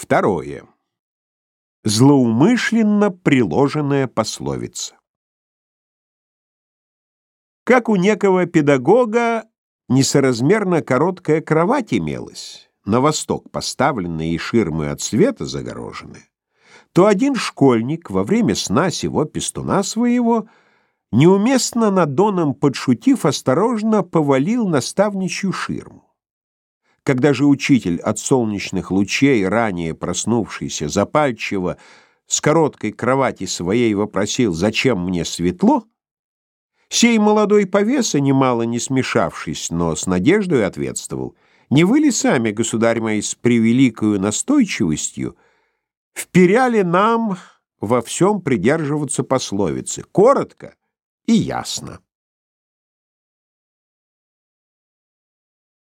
Второе. Злоумышленно приложенная пословица. Как у некого педагога несоразмерно короткая кровать имелась, на восток поставленная и ширмы от света загороженная, то один школьник во время сна сего пестуна своего неуместно над доном подшутив, осторожно повалил наставничью ширму. Когда же учитель от солнечных лучей, ранее проснувшийся, запальчиво, с короткой кровати своей вопросил, «Зачем мне светло?», сей молодой повеса, немало не смешавшись, но с надеждой ответствовал, «Не вы ли сами, государь мой, с превеликою настойчивостью, вперяли нам во всем придерживаться пословицы, коротко и ясно?»